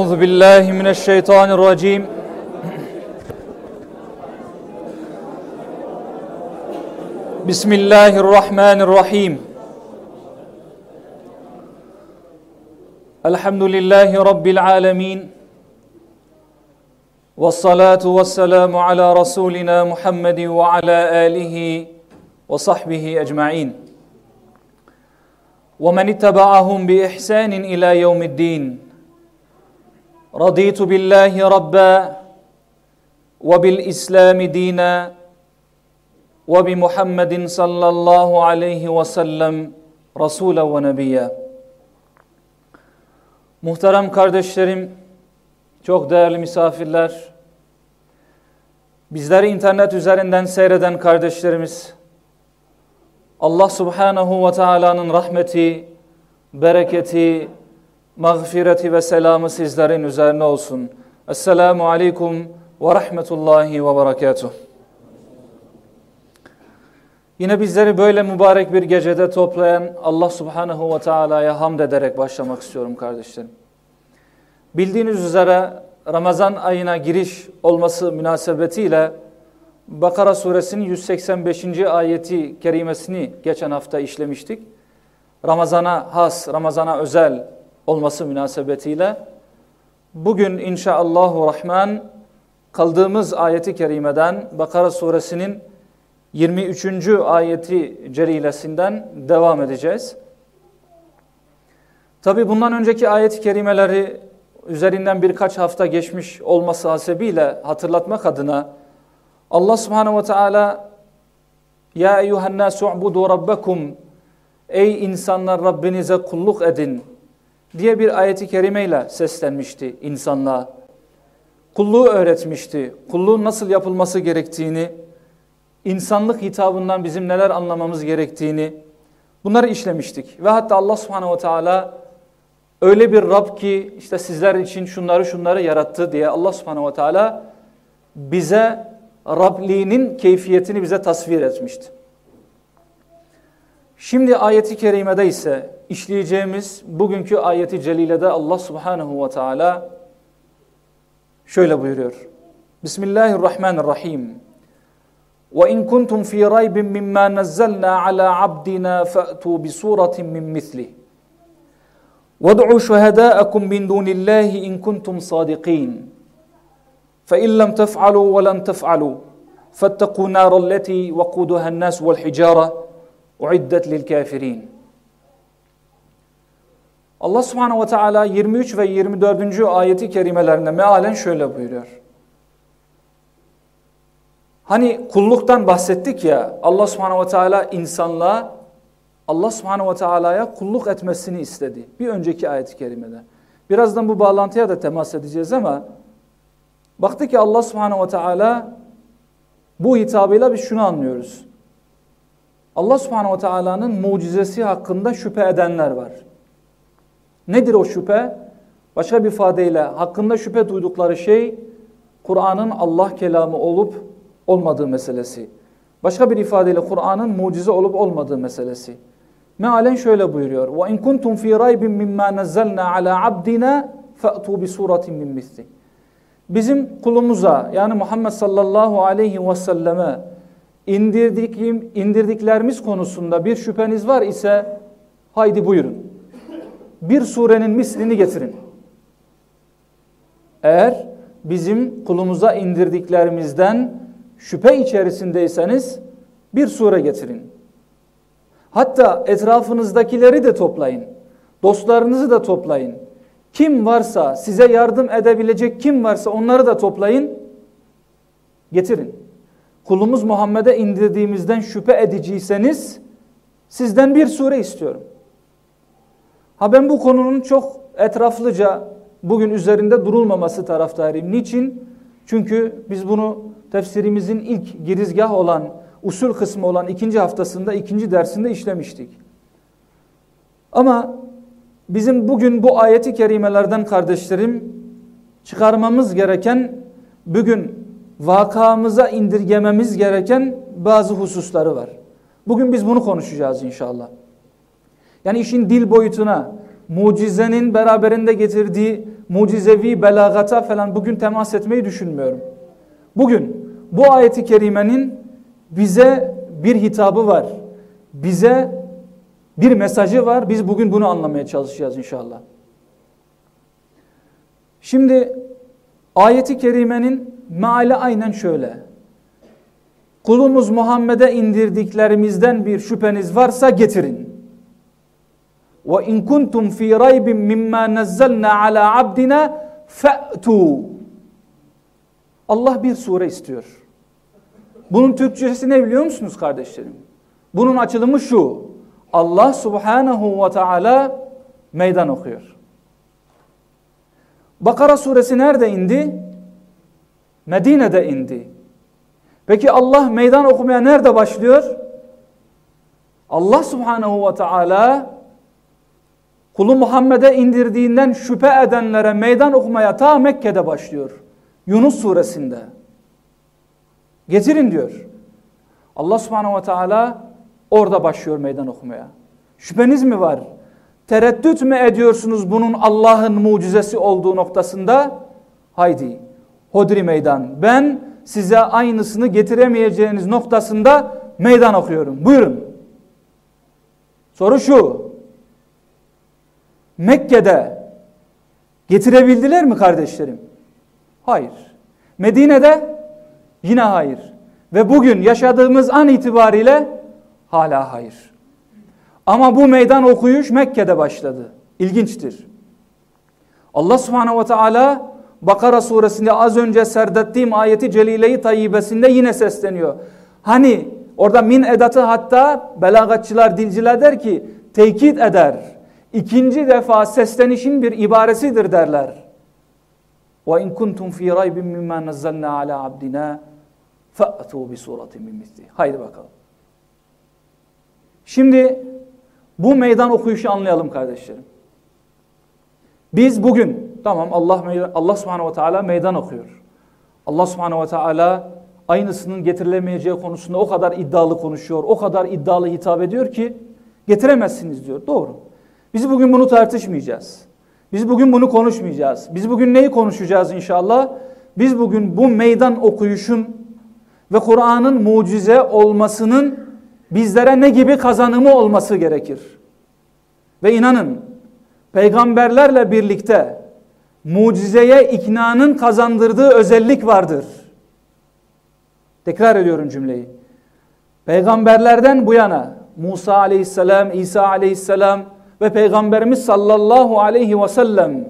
أعوذ بالله من الشيطان الرجيم. بسم الله الرحمن الرحيم. الحمد لله رب العالمين. والصلاة والسلام على رسولنا محمد وعلى آله وصحبه أجمعين. ومن اتبعهم بإحسان إلى يوم الدين. رضيت بالله ربا وبالإسلام دينا وبمحمد صلى الله عليه وسلم رسولا ونبيا Muhterem kardeşlerim, çok değerli misafirler, bizleri internet üzerinden seyreden kardeşlerimiz, Allah subhanahu ve teala'nın rahmeti, bereketi, mağfireti ve selamı sizlerin üzerine olsun. Esselamu aleyküm ve rahmetullahi ve berekatuhu. Yine bizleri böyle mübarek bir gecede toplayan Allah subhanahu ve teala'ya hamd ederek başlamak istiyorum kardeşlerim. Bildiğiniz üzere Ramazan ayına giriş olması münasebetiyle Bakara suresinin 185. ayeti kerimesini geçen hafta işlemiştik. Ramazana has, Ramazana özel olması münasebetiyle bugün inşallahü rahman kaldığımız ayeti kerimeden Bakara suresinin 23. ayeti celilesinden devam edeceğiz. Tabi bundan önceki ayet-i kerimeleri üzerinden birkaç hafta geçmiş olması hasebiyle hatırlatmak adına Allah subhanehu ve teala Ya eyyuhennâsü u'budu rabbekum Ey insanlar Rabbinize kulluk edin diye bir ayeti kerimeyle seslenmişti insanlığa. Kulluğu öğretmişti. Kulluğun nasıl yapılması gerektiğini, insanlık hitabından bizim neler anlamamız gerektiğini bunları işlemiştik. Ve hatta Allah subhanehu ve teala öyle bir Rab ki işte sizler için şunları şunları yarattı diye Allah subhanehu ve teala bize Rabliğinin keyfiyetini bize tasvir etmişti. Şimdi ayeti kerimede ise işleyeceğimiz bugünkü ayeti celilede Allah subhanehu ve teala şöyle buyuruyor. Bismillahirrahmanirrahim. وَاِنْ كُنْتُمْ ف۪ي رَيْبٍ مِمَّا نَزَّلْنَا عَلَى عَبْدِنَا فَأْتُوا بِسُورَةٍ مِّن مِثْلِهِ وَادْعُوا شُهَدَاءَكُمْ مِنْ دُونِ اللّٰهِ اِنْ كُنْتُمْ صَادِقِينَ فَاِنْ لَمْ تَفْعَلُوا وَلَنْ تَفْعَلُوا فَاتَّقُوا نَارَ الَّتِي وَقُودُهَا النَّاسُ وَالْحِجَارَةُ اُعِدَّتْ لِلْكَافِرِينَ Allah subhanehu ve teala 23 ve 24. ayeti kerimelerinde mealen şöyle buyuruyor. Hani kulluktan bahsettik ya Allah subhanehu ve teala insanlığa Allah subhanehu ve teala'ya kulluk etmesini istedi. Bir önceki ayet-i kerimede. Birazdan bu bağlantıya da temas edeceğiz ama baktı ki Allah subhanehu ve teala bu hitabıyla biz şunu anlıyoruz. Allah subhanehu ve teala'nın mucizesi hakkında şüphe edenler var. Nedir o şüphe? Başka bir ifadeyle hakkında şüphe duydukları şey Kur'an'ın Allah kelamı olup olmadığı meselesi. Başka bir ifadeyle Kur'an'ın mucize olup olmadığı meselesi. Mealen şöyle buyuruyor. Ve in kuntum fi raybin mimma nazzalna ala abdina fa'tu bi suratin min. Bizim kulumuza yani Muhammed sallallahu aleyhi ve selleme indirdik, indirdiklerimiz konusunda bir şüpheniz var ise haydi buyurun. Bir surenin mislini getirin. Eğer bizim kulumuza indirdiklerimizden şüphe içerisindeyseniz bir sure getirin. Hatta etrafınızdakileri de toplayın. Dostlarınızı da toplayın. Kim varsa size yardım edebilecek kim varsa onları da toplayın. Getirin. Kulumuz Muhammed'e indirdiğimizden şüphe ediciyseniz sizden bir sure istiyorum. Ha ben bu konunun çok etraflıca bugün üzerinde durulmaması taraftarıyım. Niçin? Çünkü biz bunu tefsirimizin ilk girizgah olan, usul kısmı olan ikinci haftasında, ikinci dersinde işlemiştik. Ama bizim bugün bu ayeti kerimelerden kardeşlerim çıkarmamız gereken, bugün vakamıza indirgememiz gereken bazı hususları var. Bugün biz bunu konuşacağız inşallah. Yani işin dil boyutuna, mucizenin beraberinde getirdiği mucizevi belagata falan bugün temas etmeyi düşünmüyorum. Bugün bu ayeti kerimenin bize bir hitabı var. Bize bir mesajı var. Biz bugün bunu anlamaya çalışacağız inşallah. Şimdi ayeti kerimenin meali aynen şöyle. Kulumuz Muhammed'e indirdiklerimizden bir şüpheniz varsa getirin. Ve in kuntum fi raybin mimma nazzalna ala abdina fa'tu. Allah bir sure istiyor. Bunun Türkçesi ne biliyor musunuz kardeşlerim? Bunun açılımı şu. Allah subhanahu ve teala meydan okuyor. Bakara suresi nerede indi? Medine'de indi. Peki Allah meydan okumaya nerede başlıyor? Allah subhanahu ve teala kulu Muhammed'e indirdiğinden şüphe edenlere meydan okumaya ta Mekke'de başlıyor. Yunus suresinde. Getirin diyor. Allah subhanahu ve teala orada başlıyor meydan okumaya. Şüpheniz mi var? Tereddüt mü ediyorsunuz bunun Allah'ın mucizesi olduğu noktasında? Haydi hodri meydan. Ben size aynısını getiremeyeceğiniz noktasında meydan okuyorum. Buyurun. Soru şu. Mekke'de getirebildiler mi kardeşlerim? Hayır. Medine'de yine hayır. Ve bugün yaşadığımız an itibariyle hala hayır. Ama bu meydan okuyuş Mekke'de başladı. İlginçtir. Allah subhanehu ve teala Bakara suresinde az önce serdettiğim ayeti celile-i tayyibesinde yine sesleniyor. Hani orada min edatı hatta belagatçılar, dilciler der ki tekit eder. İkinci defa seslenişin bir ibaresidir derler. Ve in kuntum fi raybin mimma nazzalna ala abdina fa'tu bi suratin min misli. Haydi bakalım. Şimdi bu meydan okuyuşu anlayalım kardeşlerim. Biz bugün tamam Allah Allah Subhanahu ve Teala meydan okuyor. Allah Subhanahu ve Teala aynısının getirilemeyeceği konusunda o kadar iddialı konuşuyor. O kadar iddialı hitap ediyor ki getiremezsiniz diyor. Doğru. Biz bugün bunu tartışmayacağız. Biz bugün bunu konuşmayacağız. Biz bugün neyi konuşacağız inşallah? Biz bugün bu meydan okuyuşun ve Kur'an'ın mucize olmasının bizlere ne gibi kazanımı olması gerekir? Ve inanın peygamberlerle birlikte mucizeye iknanın kazandırdığı özellik vardır. Tekrar ediyorum cümleyi. Peygamberlerden bu yana Musa aleyhisselam, İsa aleyhisselam ve Peygamberimiz sallallahu aleyhi ve sellem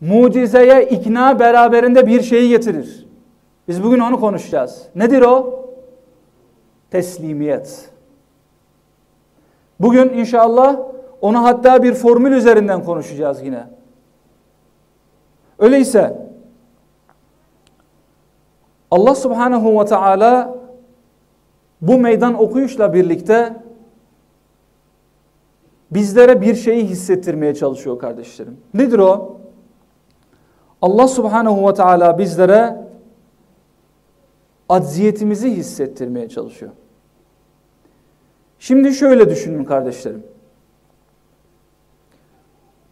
mucizeye ikna beraberinde bir şeyi getirir. Biz bugün onu konuşacağız. Nedir o? Teslimiyet. Bugün inşallah onu hatta bir formül üzerinden konuşacağız yine. Öyleyse Allah subhanehu ve teala bu meydan okuyuşla birlikte bizlere bir şeyi hissettirmeye çalışıyor kardeşlerim. Nedir o? Allah subhanehu ve teala bizlere acziyetimizi hissettirmeye çalışıyor. Şimdi şöyle düşünün kardeşlerim.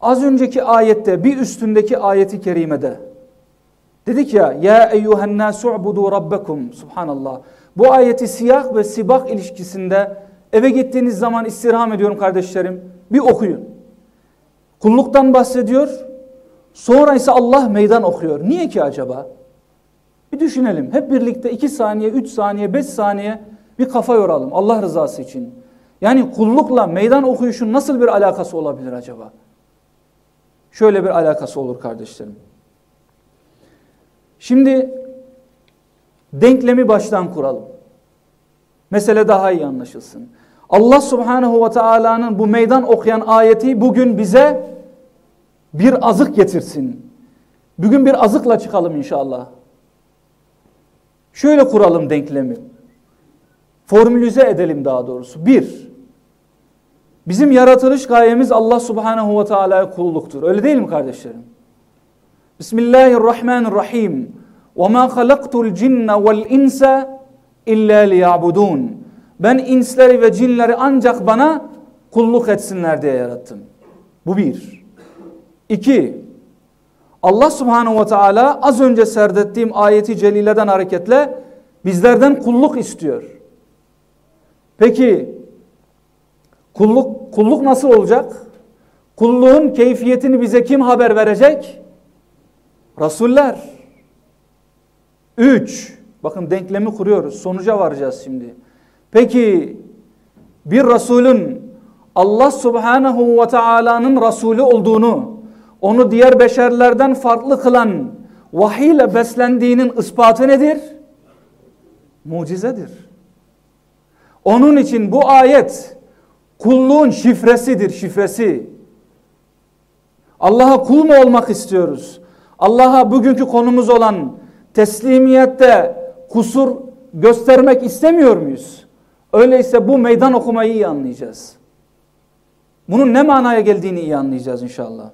Az önceki ayette bir üstündeki ayeti kerimede dedik ya ya eyyuhen nasu'budu rabbekum subhanallah. Bu ayeti siyah ve sibak ilişkisinde eve gittiğiniz zaman istirham ediyorum kardeşlerim bir okuyun. Kulluktan bahsediyor sonra ise Allah meydan okuyor. Niye ki acaba? Bir düşünelim. Hep birlikte iki saniye, üç saniye, beş saniye bir kafa yoralım Allah rızası için. Yani kullukla meydan okuyuşun nasıl bir alakası olabilir acaba? Şöyle bir alakası olur kardeşlerim. Şimdi denklemi baştan kuralım. Mesele daha iyi anlaşılsın. Allah subhanehu ve teala'nın bu meydan okuyan ayeti bugün bize bir azık getirsin. Bugün bir azıkla çıkalım inşallah. Şöyle kuralım denklemi. Formülize edelim daha doğrusu. Bir, Bizim yaratılış gayemiz Allah subhanehu ve teala'ya kulluktur. Öyle değil mi kardeşlerim? Bismillahirrahmanirrahim. وَمَا خَلَقْتُ الْجِنَّ وَالْاِنْسَ اِلَّا لِيَعْبُدُونَ ben insleri ve cinleri ancak bana kulluk etsinler diye yarattım. Bu bir. İki, Allah subhanehu ve teala az önce serdettiğim ayeti celileden hareketle bizlerden kulluk istiyor. Peki kulluk, kulluk nasıl olacak? Kulluğun keyfiyetini bize kim haber verecek? Rasuller. Üç, bakın denklemi kuruyoruz sonuca varacağız şimdi. Peki bir Resulün Allah subhanahu ve teala'nın Resulü olduğunu, onu diğer beşerlerden farklı kılan vahiy ile beslendiğinin ispatı nedir? Mucizedir. Onun için bu ayet kulluğun şifresidir, şifresi. Allah'a kul mu olmak istiyoruz? Allah'a bugünkü konumuz olan teslimiyette kusur göstermek istemiyor muyuz? Öyleyse bu meydan okumayı iyi anlayacağız. Bunun ne manaya geldiğini iyi anlayacağız inşallah.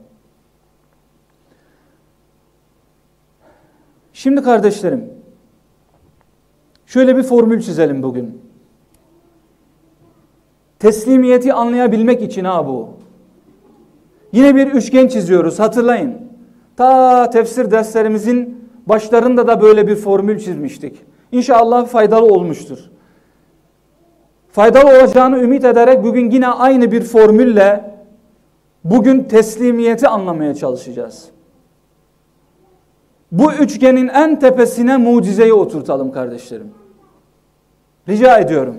Şimdi kardeşlerim, şöyle bir formül çizelim bugün. Teslimiyeti anlayabilmek için ha bu. Yine bir üçgen çiziyoruz hatırlayın. Ta tefsir derslerimizin başlarında da böyle bir formül çizmiştik. İnşallah faydalı olmuştur. Faydalı olacağını ümit ederek bugün yine aynı bir formülle bugün teslimiyeti anlamaya çalışacağız. Bu üçgenin en tepesine mucizeyi oturtalım kardeşlerim. Rica ediyorum.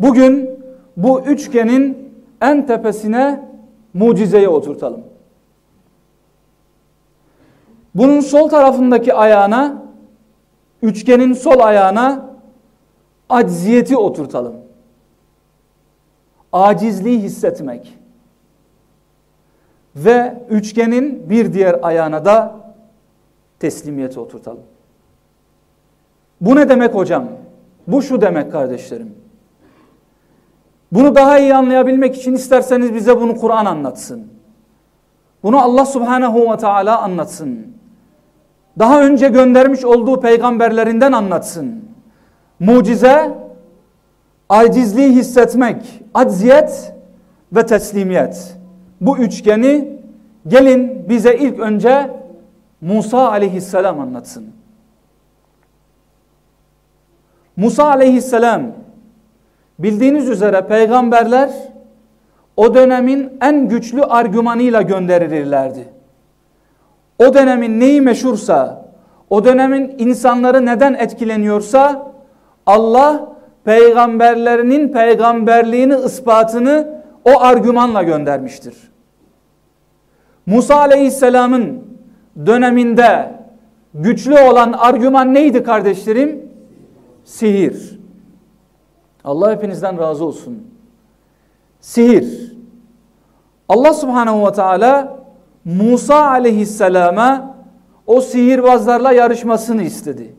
Bugün bu üçgenin en tepesine mucizeyi oturtalım. Bunun sol tarafındaki ayağına, üçgenin sol ayağına acziyeti oturtalım. Acizliği hissetmek. Ve üçgenin bir diğer ayağına da teslimiyeti oturtalım. Bu ne demek hocam? Bu şu demek kardeşlerim. Bunu daha iyi anlayabilmek için isterseniz bize bunu Kur'an anlatsın. Bunu Allah subhanehu ve teala anlatsın. Daha önce göndermiş olduğu peygamberlerinden anlatsın. Mucize, acizliği hissetmek, acziyet ve teslimiyet. Bu üçgeni gelin bize ilk önce Musa aleyhisselam anlatsın. Musa aleyhisselam bildiğiniz üzere peygamberler o dönemin en güçlü argümanıyla gönderilirlerdi. O dönemin neyi meşhursa, o dönemin insanları neden etkileniyorsa Allah peygamberlerinin peygamberliğini ispatını o argümanla göndermiştir. Musa aleyhisselamın döneminde güçlü olan argüman neydi kardeşlerim? Sihir. Allah hepinizden razı olsun. Sihir. Allah subhanehu ve teala Musa aleyhisselama o sihirbazlarla yarışmasını istedi.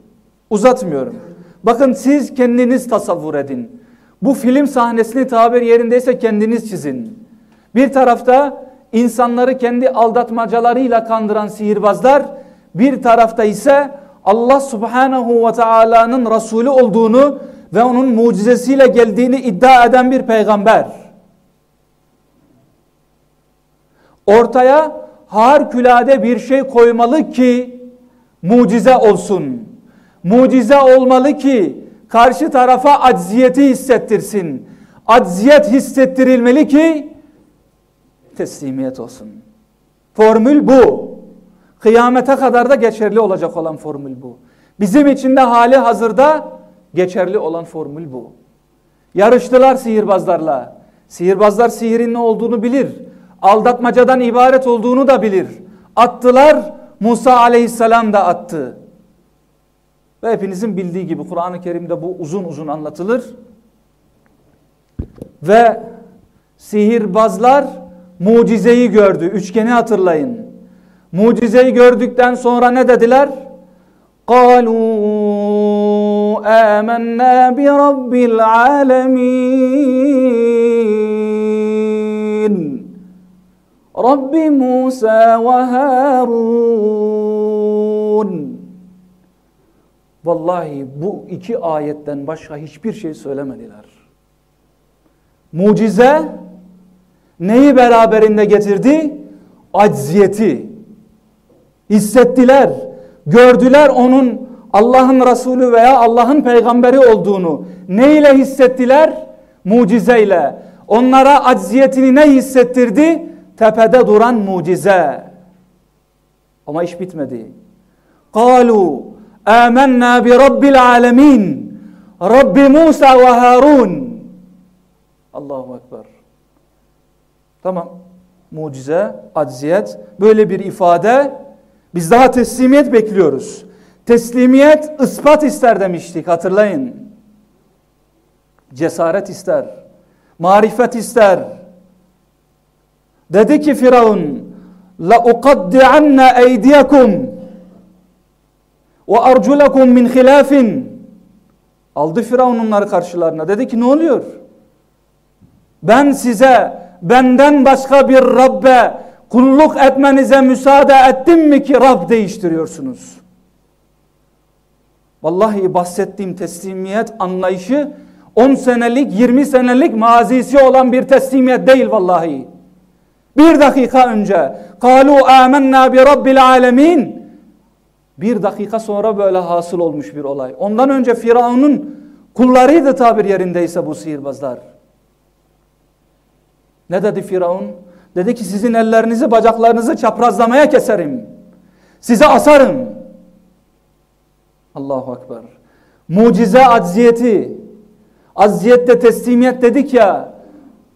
Uzatmıyorum. Bakın siz kendiniz tasavvur edin. Bu film sahnesini tabir yerindeyse kendiniz çizin. Bir tarafta insanları kendi aldatmacalarıyla kandıran sihirbazlar, bir tarafta ise Allah subhanahu ve teala'nın Resulü olduğunu ve onun mucizesiyle geldiğini iddia eden bir peygamber. Ortaya harikulade bir şey koymalı ki mucize olsun. Mucize olmalı ki karşı tarafa acziyeti hissettirsin. Acziyet hissettirilmeli ki teslimiyet olsun. Formül bu. Kıyamete kadar da geçerli olacak olan formül bu. Bizim için de hali hazırda geçerli olan formül bu. Yarıştılar sihirbazlarla. Sihirbazlar sihirin ne olduğunu bilir. Aldatmacadan ibaret olduğunu da bilir. Attılar, Musa aleyhisselam da attı. Ve hepinizin bildiği gibi Kur'an-ı Kerim'de bu uzun uzun anlatılır. Ve sihirbazlar mucizeyi gördü. Üçgeni hatırlayın. Mucizeyi gördükten sonra ne dediler? قالوا آمنا برب العالمين رب موسى وهارون Vallahi bu iki ayetten başka hiçbir şey söylemediler. Mucize neyi beraberinde getirdi? Acziyeti. Hissettiler, gördüler onun Allah'ın Resulü veya Allah'ın peygamberi olduğunu. Ne ile hissettiler? Mucizeyle. Onlara acziyetini ne hissettirdi? Tepede duran mucize. Ama iş bitmedi. Kalu آمنا برب العالمين رب موسى وهارون Allahu Ekber. Tamam. Mucize, acziyet, böyle bir ifade. Biz daha teslimiyet bekliyoruz. Teslimiyet ispat ister demiştik hatırlayın. Cesaret ister. Marifet ister. Dedi ki Firavun la uqaddi'anna eydiyakum ve arculakum min hilafin aldı Firavun onları karşılarına. Dedi ki ne oluyor? Ben size benden başka bir Rabbe kulluk etmenize müsaade ettim mi ki Rab değiştiriyorsunuz? Vallahi bahsettiğim teslimiyet anlayışı 10 senelik 20 senelik mazisi olan bir teslimiyet değil vallahi. Bir dakika önce kalu amennâ bi rabbil alemin bir dakika sonra böyle hasıl olmuş bir olay. Ondan önce Firavun'un kullarıydı tabir yerindeyse bu sihirbazlar. Ne dedi Firavun? Dedi ki sizin ellerinizi bacaklarınızı çaprazlamaya keserim. Size asarım. Allahu Ekber. Mucize acziyeti. Acziyette teslimiyet dedik ya.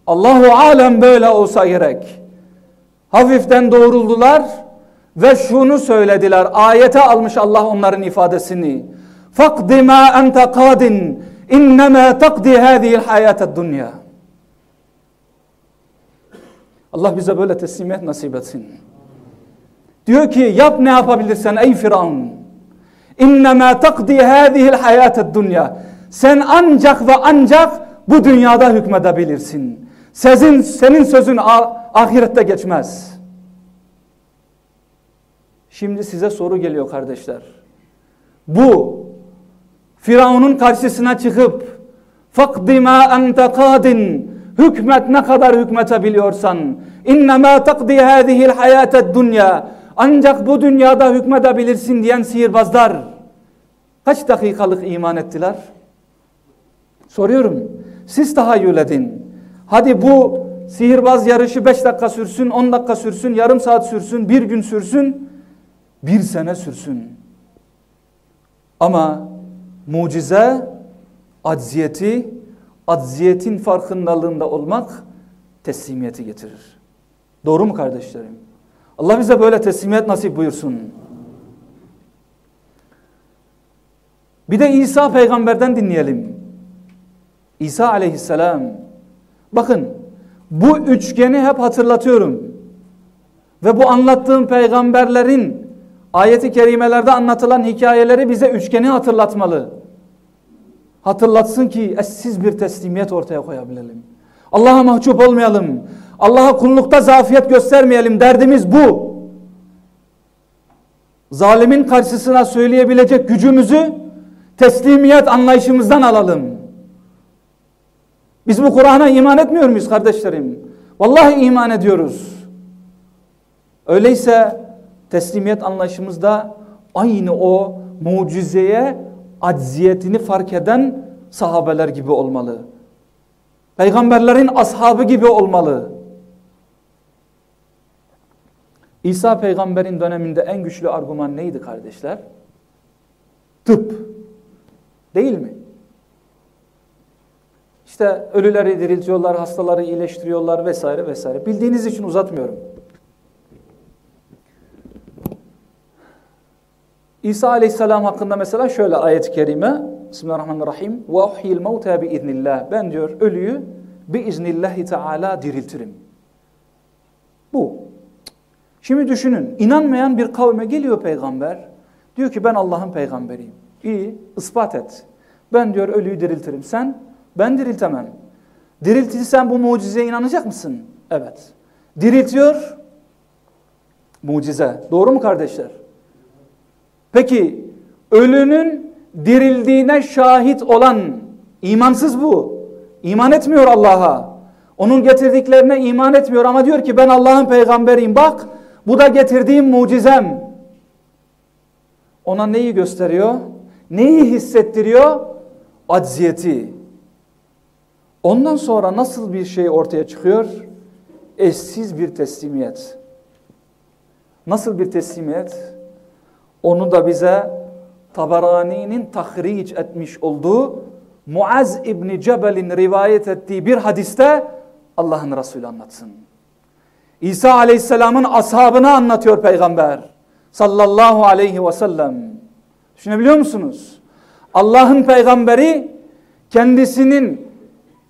Allahu alem böyle olsa gerek. Hafiften doğruldular ve şunu söylediler. Ayete almış Allah onların ifadesini. Fakdi ma ente kadin innema takdi hadihi'l hayatad dunya. Allah bize böyle teslimiyet nasip etsin. Diyor ki yap ne yapabilirsen ey Firavun. İnnemâ takdi hâzihil hayâted dünya. Sen ancak ve ancak bu dünyada hükmedebilirsin. Senin, senin sözün ahirette geçmez. Şimdi size soru geliyor kardeşler. Bu Firavun'un karşısına çıkıp fakdi ma ente kadin hükmet ne kadar hükmetebiliyorsan innema takdi hâzihil hayâted dünya ancak bu dünyada hükmedebilirsin diyen sihirbazlar kaç dakikalık iman ettiler? Soruyorum. Siz tahayyül edin. Hadi bu sihirbaz yarışı 5 dakika sürsün, 10 dakika sürsün, yarım saat sürsün, bir gün sürsün, bir sene sürsün. Ama mucize, acziyeti, acziyetin farkındalığında olmak teslimiyeti getirir. Doğru mu kardeşlerim? Allah bize böyle teslimiyet nasip buyursun. Bir de İsa peygamberden dinleyelim. İsa aleyhisselam. Bakın bu üçgeni hep hatırlatıyorum. Ve bu anlattığım peygamberlerin ayeti kerimelerde anlatılan hikayeleri bize üçgeni hatırlatmalı. Hatırlatsın ki eşsiz bir teslimiyet ortaya koyabilelim. Allah'a mahcup olmayalım. Allah'a kullukta zafiyet göstermeyelim. Derdimiz bu. Zalimin karşısına söyleyebilecek gücümüzü teslimiyet anlayışımızdan alalım. Biz bu Kur'an'a iman etmiyor muyuz kardeşlerim? Vallahi iman ediyoruz. Öyleyse teslimiyet anlayışımızda aynı o mucizeye acziyetini fark eden sahabeler gibi olmalı. Peygamberlerin ashabı gibi olmalı. İsa peygamberin döneminde en güçlü argüman neydi kardeşler? Tıp. Değil mi? İşte ölüleri diriltiyorlar, hastaları iyileştiriyorlar vesaire vesaire. Bildiğiniz için uzatmıyorum. İsa aleyhisselam hakkında mesela şöyle ayet-i kerime. Bismillahirrahmanirrahim. Ve uhyil mevta bi. Ben diyor ölüyü bi iznillahi teala diriltirim. Bu. Şimdi düşünün. inanmayan bir kavme geliyor peygamber. Diyor ki ben Allah'ın peygamberiyim. İyi ispat et. Ben diyor ölüyü diriltirim. Sen ben diriltemem. Diriltirsen bu mucizeye inanacak mısın? Evet. Diriltiyor. Mucize. Doğru mu kardeşler? Peki ölünün dirildiğine şahit olan imansız bu. İman etmiyor Allah'a. Onun getirdiklerine iman etmiyor ama diyor ki ben Allah'ın peygamberiyim. Bak Bu da getirdiğim mucizem. Ona neyi gösteriyor? Neyi hissettiriyor? Acziyeti. Ondan sonra nasıl bir şey ortaya çıkıyor? Eşsiz bir teslimiyet. Nasıl bir teslimiyet? Onu da bize Tabarani'nin tahric etmiş olduğu Muaz İbni Cebel'in rivayet ettiği bir hadiste Allah'ın Resulü anlatsın. İsa Aleyhisselam'ın ashabını anlatıyor peygamber sallallahu aleyhi ve sellem. Düşünebiliyor musunuz? Allah'ın peygamberi kendisinin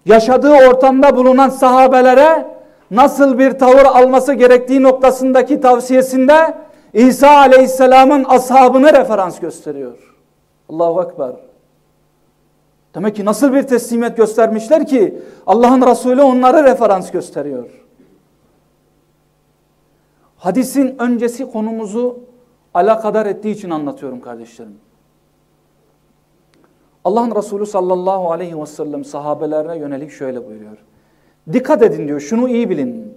yaşadığı ortamda bulunan sahabelere nasıl bir tavır alması gerektiği noktasındaki tavsiyesinde İsa Aleyhisselam'ın ashabını referans gösteriyor. Allahu Ekber. Demek ki nasıl bir teslimiyet göstermişler ki Allah'ın Resulü onları referans gösteriyor. Hadisin öncesi konumuzu alakadar ettiği için anlatıyorum kardeşlerim. Allah'ın Resulü sallallahu aleyhi ve sellem sahabelerine yönelik şöyle buyuruyor. Dikkat edin diyor, şunu iyi bilin.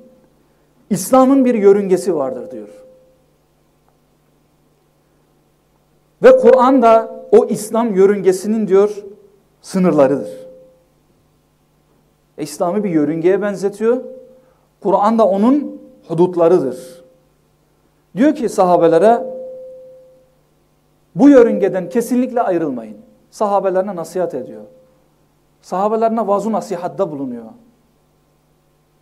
İslam'ın bir yörüngesi vardır diyor. Ve Kur'an da o İslam yörüngesinin diyor sınırlarıdır. E, İslam'ı bir yörüngeye benzetiyor. Kur'an da onun hudutlarıdır. Diyor ki sahabelere bu yörüngeden kesinlikle ayrılmayın. Sahabelerine nasihat ediyor. Sahabelerine vazu nasihatta bulunuyor.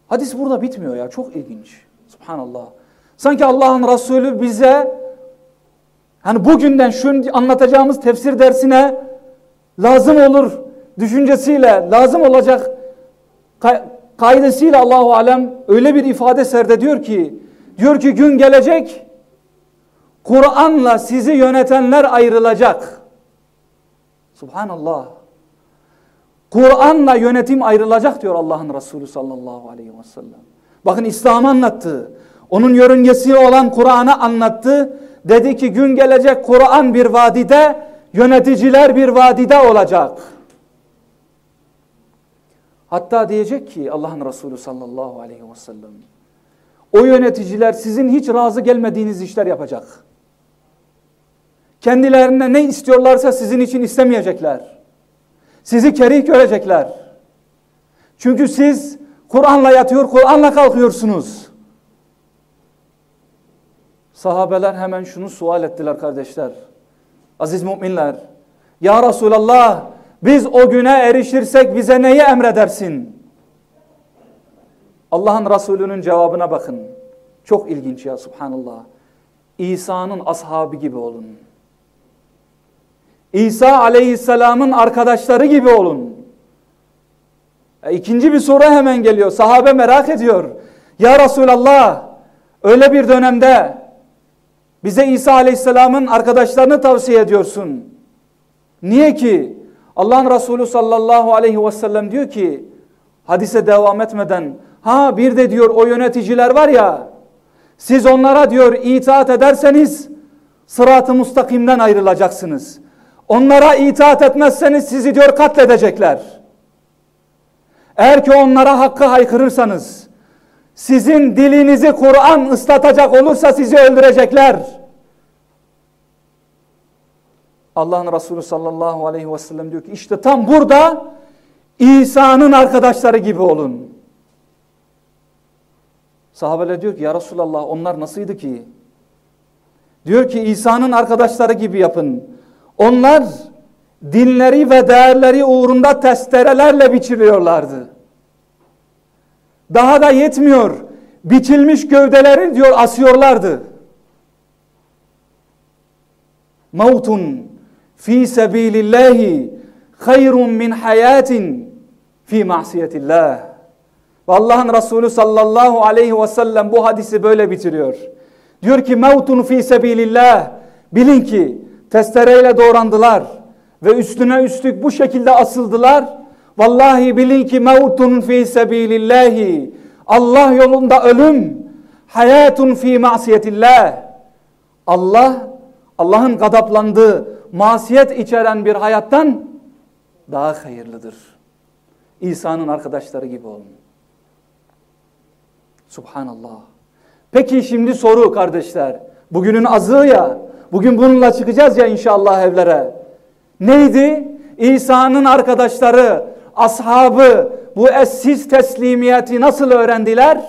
Hadis burada bitmiyor ya. Çok ilginç. Subhanallah. Sanki Allah'ın Resulü bize hani bugünden şu anlatacağımız tefsir dersine lazım olur düşüncesiyle, lazım olacak kaidesiyle Allahu alem öyle bir ifade serdediyor ki diyor ki gün gelecek Kur'an'la sizi yönetenler ayrılacak. Subhanallah. Kur'an'la yönetim ayrılacak diyor Allah'ın Resulü sallallahu aleyhi ve sellem. Bakın İslam'ı anlattı. Onun yörüngesi olan Kur'an'ı anlattı. Dedi ki gün gelecek Kur'an bir vadide, yöneticiler bir vadide olacak. Hatta diyecek ki Allah'ın Resulü sallallahu aleyhi ve sellem. O yöneticiler sizin hiç razı gelmediğiniz işler yapacak. Kendilerine ne istiyorlarsa sizin için istemeyecekler. Sizi kerih görecekler. Çünkü siz Kur'an'la yatıyor, Kur'an'la kalkıyorsunuz. Sahabeler hemen şunu sual ettiler kardeşler. Aziz müminler. Ya Resulallah biz o güne erişirsek bize neyi emredersin? Allah'ın Resulü'nün cevabına bakın. Çok ilginç ya subhanallah. İsa'nın ashabı gibi olun. İsa aleyhisselamın arkadaşları gibi olun. E, ikinci bir soru hemen geliyor. Sahabe merak ediyor. Ya Resulallah öyle bir dönemde bize İsa aleyhisselamın arkadaşlarını tavsiye ediyorsun. Niye ki? Allah'ın Resulü sallallahu aleyhi ve sellem diyor ki hadise devam etmeden ha bir de diyor o yöneticiler var ya siz onlara diyor itaat ederseniz sırat-ı mustakimden ayrılacaksınız. Onlara itaat etmezseniz sizi diyor katledecekler. Eğer ki onlara hakkı haykırırsanız, sizin dilinizi Kur'an ıslatacak olursa sizi öldürecekler. Allah'ın Resulü sallallahu aleyhi ve sellem diyor ki işte tam burada İsa'nın arkadaşları gibi olun. Sahabeler diyor ki ya Resulallah onlar nasılydı ki? Diyor ki İsa'nın arkadaşları gibi yapın. Onlar dinleri ve değerleri uğrunda testerelerle biçiliyorlardı. Daha da yetmiyor. Biçilmiş gövdeleri diyor asıyorlardı. Mavtun fi sebilillahi hayrun min hayatin fi masiyetillah. Ve Allah'ın Resulü sallallahu aleyhi ve sellem bu hadisi böyle bitiriyor. Diyor ki mevtun fi sebilillah. Bilin ki testereyle doğrandılar ve üstüne üstlük bu şekilde asıldılar. Vallahi bilin ki mevtun fi sebilillahi. Allah yolunda ölüm, hayatun fi masiyetillah. Allah Allah'ın gadaplandığı masiyet içeren bir hayattan daha hayırlıdır. İsa'nın arkadaşları gibi olun. Subhanallah. Peki şimdi soru kardeşler. Bugünün azığı ya. Bugün bununla çıkacağız ya inşallah evlere. Neydi? İsa'nın arkadaşları, ashabı bu eşsiz teslimiyeti nasıl öğrendiler?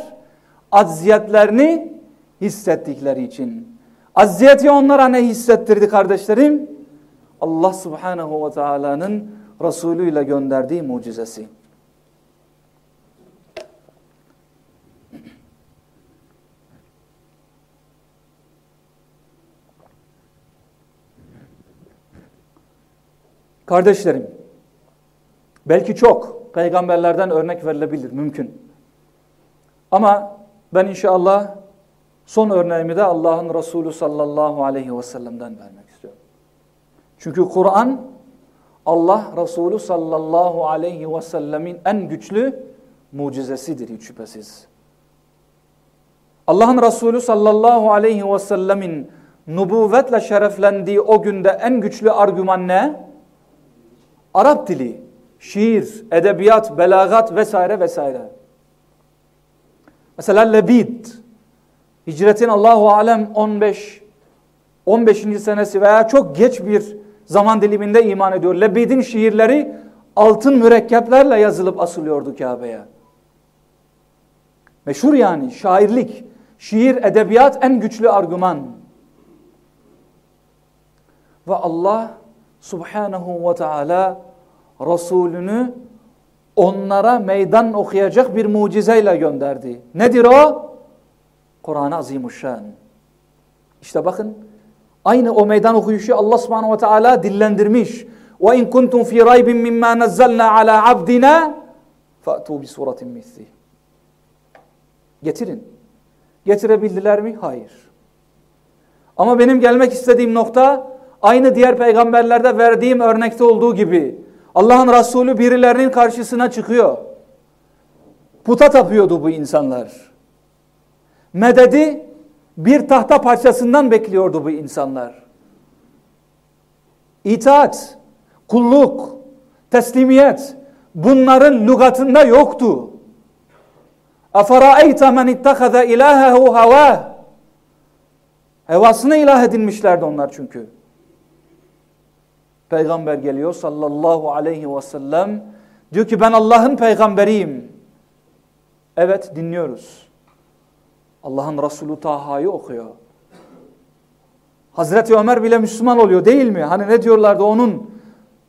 Acziyetlerini hissettikleri için. Acziyeti onlara ne hissettirdi kardeşlerim? Allah subhanehu ve teala'nın Resulü ile gönderdiği mucizesi. Kardeşlerim, belki çok peygamberlerden örnek verilebilir, mümkün. Ama ben inşallah son örneğimi de Allah'ın Resulü sallallahu aleyhi ve sellem'den vermek istiyorum. Çünkü Kur'an Allah Resulü sallallahu aleyhi ve sellemin en güçlü mucizesidir hiç şüphesiz. Allah'ın Resulü sallallahu aleyhi ve sellemin nubuvvetle şereflendiği o günde en güçlü argüman ne? Arap dili, şiir, edebiyat, belagat vesaire vesaire. Mesela Lebid, hicretin Allahu Alem 15 15. senesi veya çok geç bir zaman diliminde iman ediyor. Lebid'in şiirleri altın mürekkeplerle yazılıp asılıyordu Kabe'ye. Meşhur yani şairlik, şiir, edebiyat en güçlü argüman. Ve Allah subhanahu ve teala Resulünü onlara meydan okuyacak bir mucizeyle gönderdi. Nedir o? Kur'an-ı Azimuşşan. İşte bakın aynı o meydan okuyuşu Allah subhanahu ve teala dillendirmiş. Kuntum fi raybin mimma nazzalna ala abdina fa'tu bi suratin misli. Getirin. Getirebildiler mi? Hayır. Ama benim gelmek istediğim nokta aynı diğer peygamberlerde verdiğim örnekte olduğu gibi Allah'ın Resulü birilerinin karşısına çıkıyor. Puta tapıyordu bu insanlar. Mededi bir tahta parçasından bekliyordu bu insanlar. İtaat, kulluk, teslimiyet bunların lügatında yoktu. اَفَرَأَيْتَ مَنِ اتَّخَذَ اِلَٰهَهُ هَوَاهُ Hevasını ilah edinmişlerdi onlar çünkü. Peygamber geliyor sallallahu aleyhi ve sellem. Diyor ki ben Allah'ın peygamberiyim. Evet dinliyoruz. Allah'ın Resulü Taha'yı okuyor. Hazreti Ömer bile Müslüman oluyor değil mi? Hani ne diyorlardı onun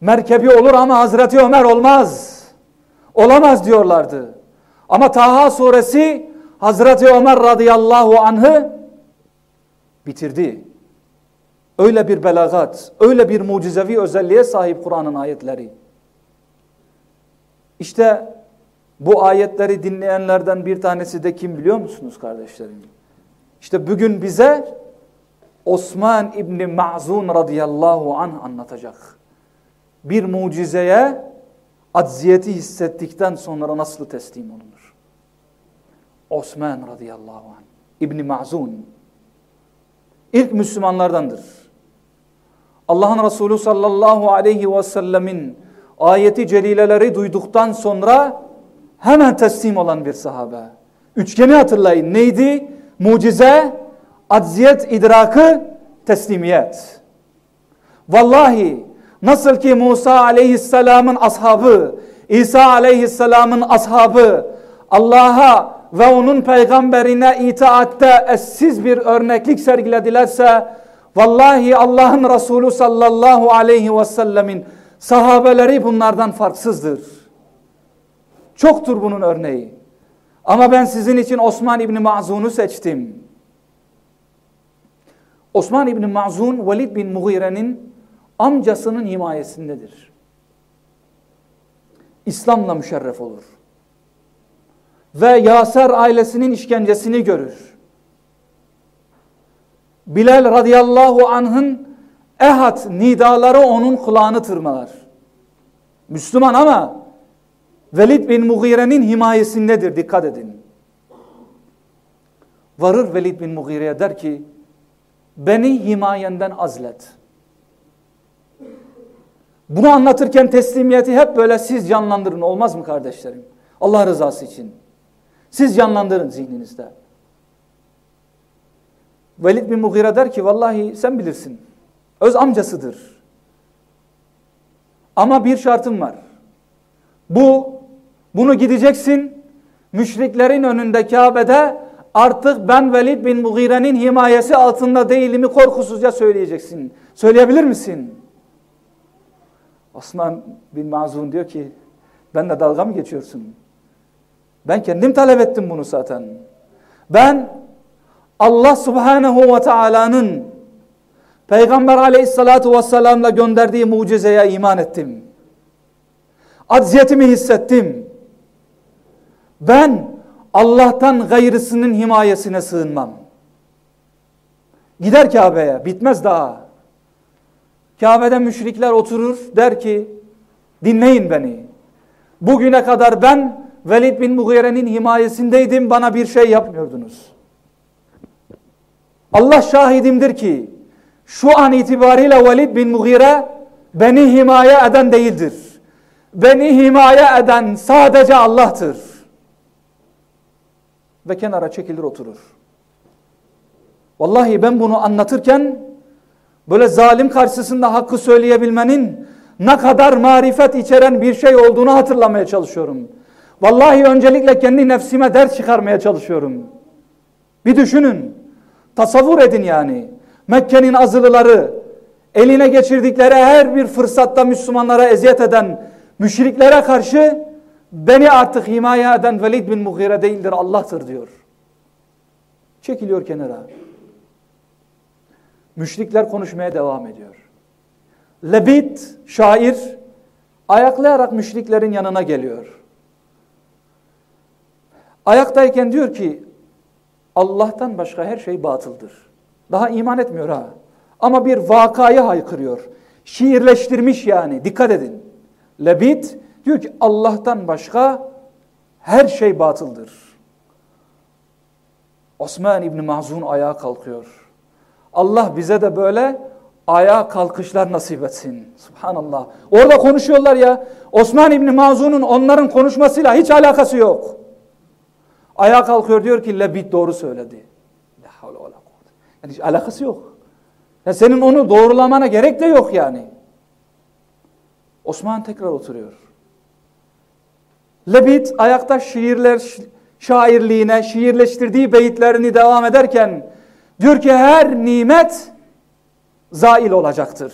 merkebi olur ama Hazreti Ömer olmaz. Olamaz diyorlardı. Ama Taha suresi Hazreti Ömer radıyallahu anh'ı bitirdi. Öyle bir belagat, öyle bir mucizevi özelliğe sahip Kur'an'ın ayetleri. İşte bu ayetleri dinleyenlerden bir tanesi de kim biliyor musunuz kardeşlerim? İşte bugün bize Osman İbni Ma'zun radıyallahu anh anlatacak. Bir mucizeye acziyeti hissettikten sonra nasıl teslim olunur? Osman radıyallahu anh İbni Ma'zun ilk Müslümanlardandır. Allah'ın Resulü sallallahu aleyhi ve sellemin ayeti celileleri duyduktan sonra hemen teslim olan bir sahabe. Üçgeni hatırlayın. Neydi? Mucize, acziyet, idrakı, teslimiyet. Vallahi nasıl ki Musa aleyhisselamın ashabı, İsa aleyhisselamın ashabı Allah'a ve onun peygamberine itaatte eşsiz bir örneklik sergiledilerse Vallahi Allah'ın Resulü sallallahu aleyhi ve sellemin sahabeleri bunlardan farksızdır. Çoktur bunun örneği. Ama ben sizin için Osman İbni Ma'zun'u seçtim. Osman İbni Ma'zun Velid bin Mughire'nin amcasının himayesindedir. İslam'la müşerref olur. Ve Yaser ailesinin işkencesini görür. Bilal radıyallahu anh'ın ehad nidaları onun kulağını tırmalar. Müslüman ama Velid bin Mughire'nin himayesindedir dikkat edin. Varır Velid bin Mughire'ye der ki beni himayenden azlet. Bunu anlatırken teslimiyeti hep böyle siz canlandırın olmaz mı kardeşlerim? Allah rızası için. Siz canlandırın zihninizde. Velid bin Mughire der ki vallahi sen bilirsin. Öz amcasıdır. Ama bir şartım var. Bu, bunu gideceksin. Müşriklerin önünde Kabe'de artık ben Velid bin Mughire'nin himayesi altında değilimi korkusuzca söyleyeceksin. Söyleyebilir misin? Osman bin Mazun diyor ki ben de dalga mı geçiyorsun? Ben kendim talep ettim bunu zaten. Ben Allah subhanehu ve teala'nın Peygamber aleyhissalatu vesselam'la gönderdiği mucizeye iman ettim. Acziyetimi hissettim. Ben Allah'tan gayrısının himayesine sığınmam. Gider Kabe'ye bitmez daha. Kabe'de müşrikler oturur der ki dinleyin beni. Bugüne kadar ben Velid bin Mughire'nin himayesindeydim bana bir şey yapmıyordunuz. Allah şahidimdir ki şu an itibariyle Velid bin Mughire beni himaye eden değildir. Beni himaye eden sadece Allah'tır. Ve kenara çekilir oturur. Vallahi ben bunu anlatırken böyle zalim karşısında hakkı söyleyebilmenin ne kadar marifet içeren bir şey olduğunu hatırlamaya çalışıyorum. Vallahi öncelikle kendi nefsime ders çıkarmaya çalışıyorum. Bir düşünün. Tasavvur edin yani. Mekke'nin azılıları eline geçirdikleri her bir fırsatta Müslümanlara eziyet eden müşriklere karşı beni artık himaye eden Velid bin Mughire değildir Allah'tır diyor. Çekiliyor kenara. Müşrikler konuşmaya devam ediyor. Lebit şair ayaklayarak müşriklerin yanına geliyor. Ayaktayken diyor ki Allah'tan başka her şey batıldır. Daha iman etmiyor ha. Ama bir vakayı haykırıyor. Şiirleştirmiş yani. Dikkat edin. Lebit diyor ki Allah'tan başka her şey batıldır. Osman İbni Mahzun ayağa kalkıyor. Allah bize de böyle ayağa kalkışlar nasip etsin. Subhanallah. Orada konuşuyorlar ya. Osman İbni Mazun'un onların konuşmasıyla hiç alakası yok. Ayağa kalkıyor diyor ki Lebit doğru söyledi. Yani hiç alakası yok. Ya senin onu doğrulamana gerek de yok yani. Osman tekrar oturuyor. Lebit ayakta şiirler şairliğine, şiirleştirdiği beyitlerini devam ederken diyor ki her nimet zail olacaktır.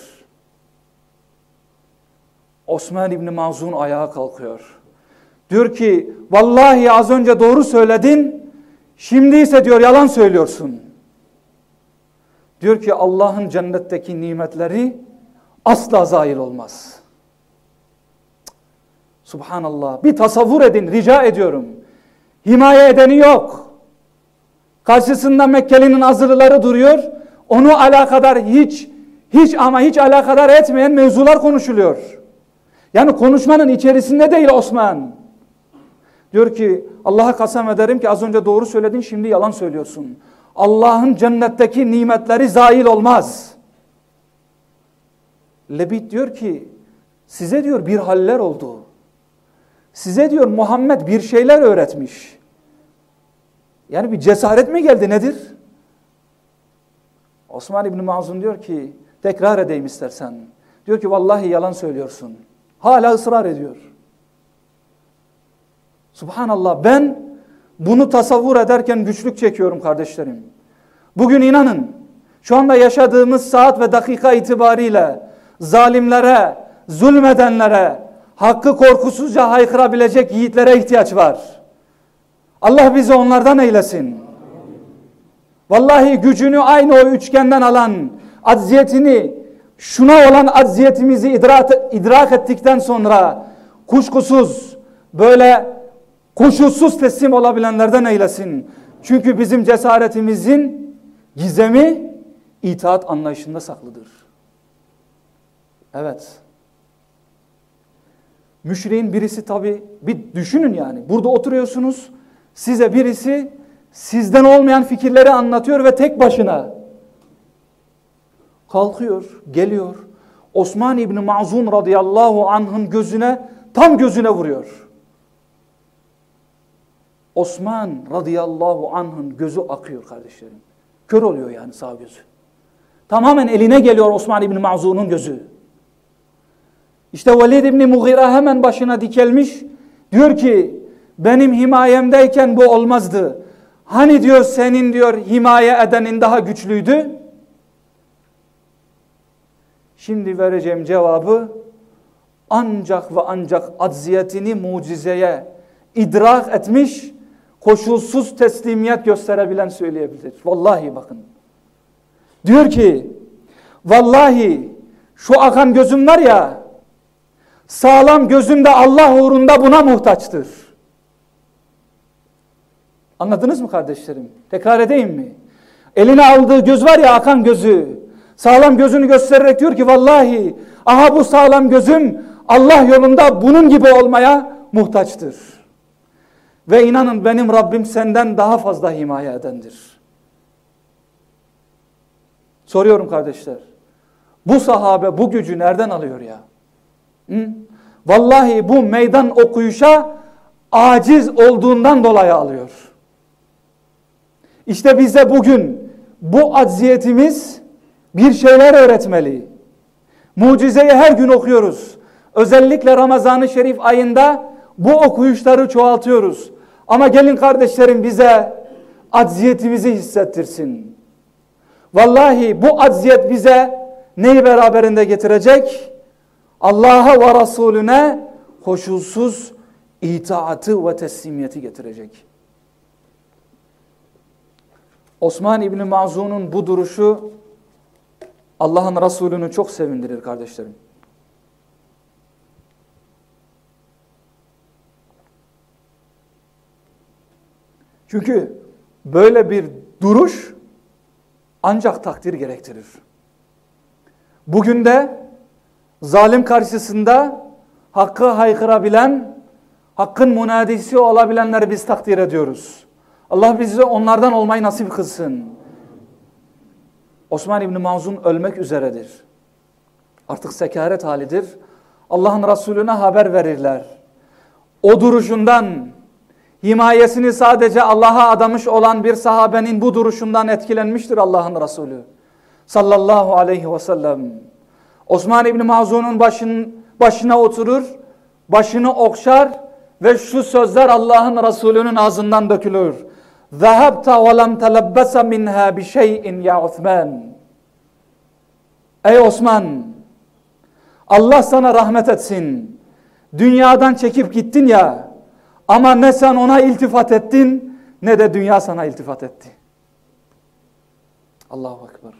Osman İbni Mazun ayağa kalkıyor. Diyor ki vallahi az önce doğru söyledin. Şimdi ise diyor yalan söylüyorsun. Diyor ki Allah'ın cennetteki nimetleri asla zail olmaz. Subhanallah. Bir tasavvur edin rica ediyorum. Himaye edeni yok. Karşısında Mekkeli'nin azırları duruyor. Onu alakadar hiç hiç ama hiç alakadar etmeyen mevzular konuşuluyor. Yani konuşmanın içerisinde değil Osman. Diyor ki Allah'a kasem ederim ki az önce doğru söyledin şimdi yalan söylüyorsun. Allah'ın cennetteki nimetleri zail olmaz. Lebit diyor ki size diyor bir haller oldu. Size diyor Muhammed bir şeyler öğretmiş. Yani bir cesaret mi geldi nedir? Osman İbni Mazun diyor ki tekrar edeyim istersen. Diyor ki vallahi yalan söylüyorsun. Hala ısrar ediyor. Subhanallah ben bunu tasavvur ederken güçlük çekiyorum kardeşlerim. Bugün inanın şu anda yaşadığımız saat ve dakika itibariyle zalimlere, zulmedenlere, hakkı korkusuzca haykırabilecek yiğitlere ihtiyaç var. Allah bizi onlardan eylesin. Vallahi gücünü aynı o üçgenden alan, acziyetini, şuna olan acziyetimizi idrak, idrak ettikten sonra kuşkusuz böyle koşulsuz teslim olabilenlerden eylesin. Çünkü bizim cesaretimizin gizemi itaat anlayışında saklıdır. Evet. Müşriğin birisi tabi bir düşünün yani. Burada oturuyorsunuz. Size birisi sizden olmayan fikirleri anlatıyor ve tek başına kalkıyor, geliyor. Osman İbni Mazun radıyallahu anh'ın gözüne tam gözüne vuruyor. Osman radıyallahu anh'ın gözü akıyor kardeşlerim. Kör oluyor yani sağ gözü. Tamamen eline geliyor Osman İbni Mazun'un gözü. İşte Velid İbni Mughira hemen başına dikelmiş. Diyor ki benim himayemdeyken bu olmazdı. Hani diyor senin diyor himaye edenin daha güçlüydü. Şimdi vereceğim cevabı ancak ve ancak acziyetini mucizeye idrak etmiş, koşulsuz teslimiyet gösterebilen söyleyebilir. Vallahi bakın. Diyor ki, vallahi şu akan gözüm var ya, sağlam gözüm de Allah uğrunda buna muhtaçtır. Anladınız mı kardeşlerim? Tekrar edeyim mi? Eline aldığı göz var ya akan gözü. Sağlam gözünü göstererek diyor ki vallahi aha bu sağlam gözüm Allah yolunda bunun gibi olmaya muhtaçtır. Ve inanın benim Rabbim senden daha fazla himaye edendir. Soruyorum kardeşler. Bu sahabe bu gücü nereden alıyor ya? Hı? Vallahi bu meydan okuyuşa aciz olduğundan dolayı alıyor. İşte bize bugün bu acziyetimiz bir şeyler öğretmeli. Mucizeyi her gün okuyoruz. Özellikle Ramazan-ı Şerif ayında bu okuyuşları çoğaltıyoruz. Ama gelin kardeşlerim bize acziyetimizi hissettirsin. Vallahi bu acziyet bize neyi beraberinde getirecek? Allah'a ve Resulüne koşulsuz itaatı ve teslimiyeti getirecek. Osman İbni Mazun'un bu duruşu Allah'ın Resulü'nü çok sevindirir kardeşlerim. Çünkü böyle bir duruş ancak takdir gerektirir. Bugün de zalim karşısında hakkı haykırabilen, hakkın munadisi olabilenleri biz takdir ediyoruz. Allah bize onlardan olmayı nasip kılsın. Osman İbni Mazun ölmek üzeredir. Artık sekaret halidir. Allah'ın Resulüne haber verirler. O duruşundan, himayesini sadece Allah'a adamış olan bir sahabenin bu duruşundan etkilenmiştir Allah'ın Resulü. Sallallahu aleyhi ve sellem. Osman İbni Mazun'un başın, başına oturur, başını okşar ve şu sözler Allah'ın Resulü'nün ağzından dökülür. ذهبت ولم تلبس منها بشيء ya Osman. Ey Osman Allah sana rahmet etsin. Dünyadan çekip gittin ya ama ne sen ona iltifat ettin ne de dünya sana iltifat etti. Allahu Ekber.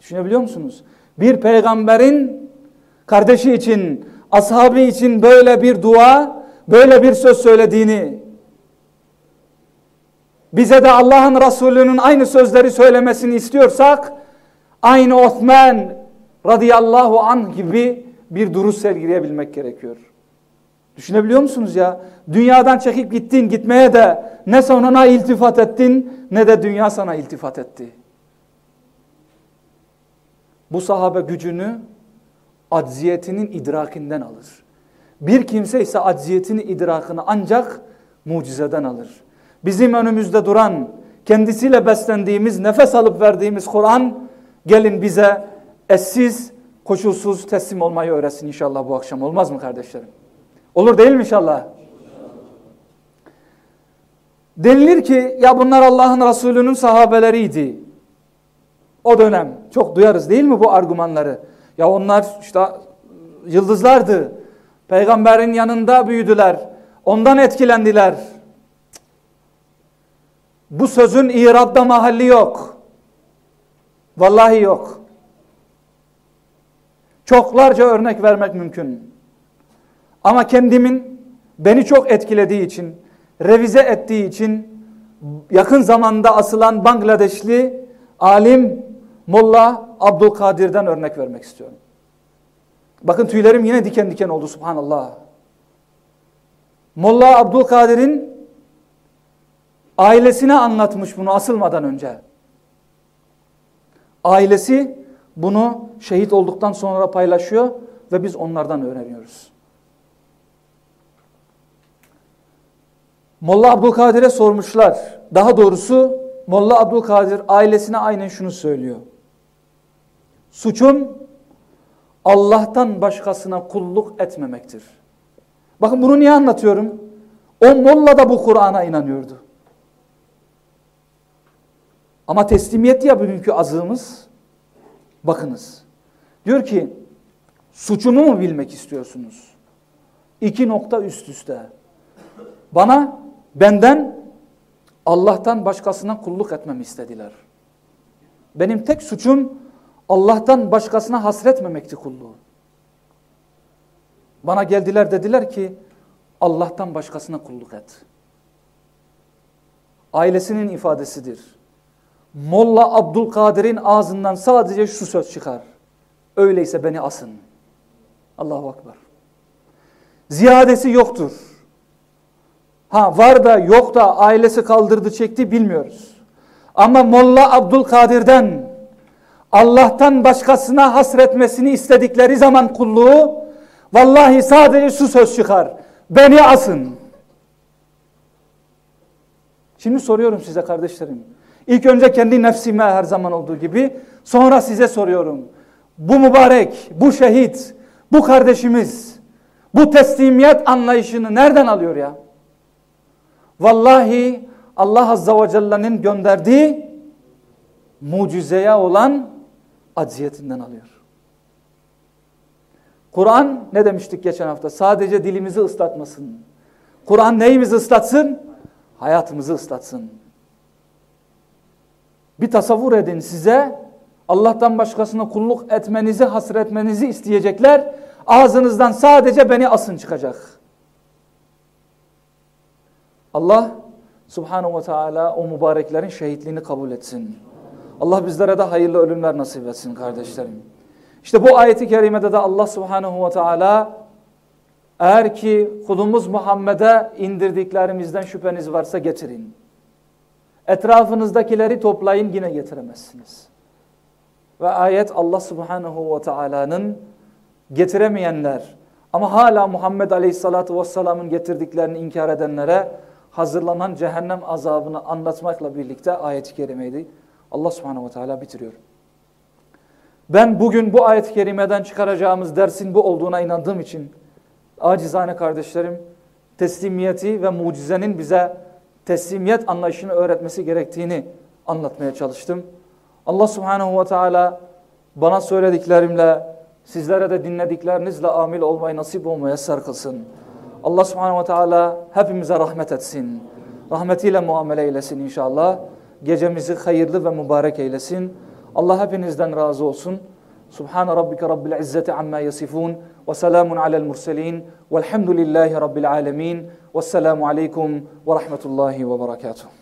Düşünebiliyor musunuz? Bir peygamberin kardeşi için, ashabı için böyle bir dua, böyle bir söz söylediğini bize de Allah'ın Resulü'nün aynı sözleri söylemesini istiyorsak aynı Osman radıyallahu anh gibi bir duruş sergileyebilmek gerekiyor. Düşünebiliyor musunuz ya? Dünyadan çekip gittin gitmeye de ne sonuna iltifat ettin ne de dünya sana iltifat etti. Bu sahabe gücünü acziyetinin idrakinden alır. Bir kimse ise acziyetini idrakını ancak mucizeden alır bizim önümüzde duran, kendisiyle beslendiğimiz, nefes alıp verdiğimiz Kur'an gelin bize eşsiz, koşulsuz teslim olmayı öğretsin inşallah bu akşam. Olmaz mı kardeşlerim? Olur değil mi inşallah? Denilir ki ya bunlar Allah'ın Resulü'nün sahabeleriydi. O dönem çok duyarız değil mi bu argümanları? Ya onlar işte yıldızlardı. Peygamberin yanında büyüdüler. Ondan etkilendiler. Bu sözün irabda mahalli yok. Vallahi yok. Çoklarca örnek vermek mümkün. Ama kendimin beni çok etkilediği için, revize ettiği için yakın zamanda asılan Bangladeşli alim Molla Abdülkadir'den örnek vermek istiyorum. Bakın tüylerim yine diken diken oldu subhanallah. Molla Abdülkadir'in Ailesine anlatmış bunu asılmadan önce. Ailesi bunu şehit olduktan sonra paylaşıyor ve biz onlardan öğreniyoruz. Molla Abdülkadir'e sormuşlar. Daha doğrusu Molla Abdülkadir ailesine aynen şunu söylüyor. Suçum Allah'tan başkasına kulluk etmemektir. Bakın bunu niye anlatıyorum? O molla da bu Kur'an'a inanıyordu. Ama teslimiyet ya bugünkü azığımız. Bakınız. Diyor ki suçumu mu bilmek istiyorsunuz? İki nokta üst üste. Bana benden Allah'tan başkasına kulluk etmemi istediler. Benim tek suçum Allah'tan başkasına hasretmemekti kulluğu. Bana geldiler dediler ki Allah'tan başkasına kulluk et. Ailesinin ifadesidir. Molla Abdülkadir'in ağzından sadece şu söz çıkar. Öyleyse beni asın. Allahu Akbar. Ziyadesi yoktur. Ha var da yok da ailesi kaldırdı çekti bilmiyoruz. Ama Molla Abdülkadir'den Allah'tan başkasına hasretmesini istedikleri zaman kulluğu vallahi sadece şu söz çıkar. Beni asın. Şimdi soruyorum size kardeşlerim. İlk önce kendi nefsime her zaman olduğu gibi sonra size soruyorum. Bu mübarek, bu şehit, bu kardeşimiz bu teslimiyet anlayışını nereden alıyor ya? Vallahi Allah Azza ve Celle'nin gönderdiği mucizeye olan acziyetinden alıyor. Kur'an ne demiştik geçen hafta? Sadece dilimizi ıslatmasın. Kur'an neyimizi ıslatsın? Hayatımızı ıslatsın. Bir tasavvur edin size Allah'tan başkasına kulluk etmenizi, hasretmenizi isteyecekler. Ağzınızdan sadece beni asın çıkacak. Allah subhanahu ve teala o mübareklerin şehitliğini kabul etsin. Allah bizlere de hayırlı ölümler nasip etsin kardeşlerim. İşte bu ayeti kerimede de Allah subhanahu ve teala eğer ki kulumuz Muhammed'e indirdiklerimizden şüpheniz varsa getirin. Etrafınızdakileri toplayın yine getiremezsiniz. Ve ayet Allah subhanahu ve teala'nın getiremeyenler ama hala Muhammed aleyhissalatu vesselamın getirdiklerini inkar edenlere hazırlanan cehennem azabını anlatmakla birlikte ayet-i kerimeydi. Allah subhanahu ve teala bitiriyor. Ben bugün bu ayet-i kerimeden çıkaracağımız dersin bu olduğuna inandığım için acizane kardeşlerim teslimiyeti ve mucizenin bize teslimiyet anlayışını öğretmesi gerektiğini anlatmaya çalıştım. Allah subhanahu ve teala bana söylediklerimle sizlere de dinlediklerinizle amil olmayı nasip olmaya kılsın. Allah subhanahu ve teala hepimize rahmet etsin. Rahmetiyle muamele eylesin inşallah. Gecemizi hayırlı ve mübarek eylesin. Allah hepinizden razı olsun. Subhane rabbike rabbil izzeti amma yasifun ve selamun alel murselin velhamdülillahi rabbil alemin. Vesselamu aleykum ve rahmetullahi ve berekatuhu.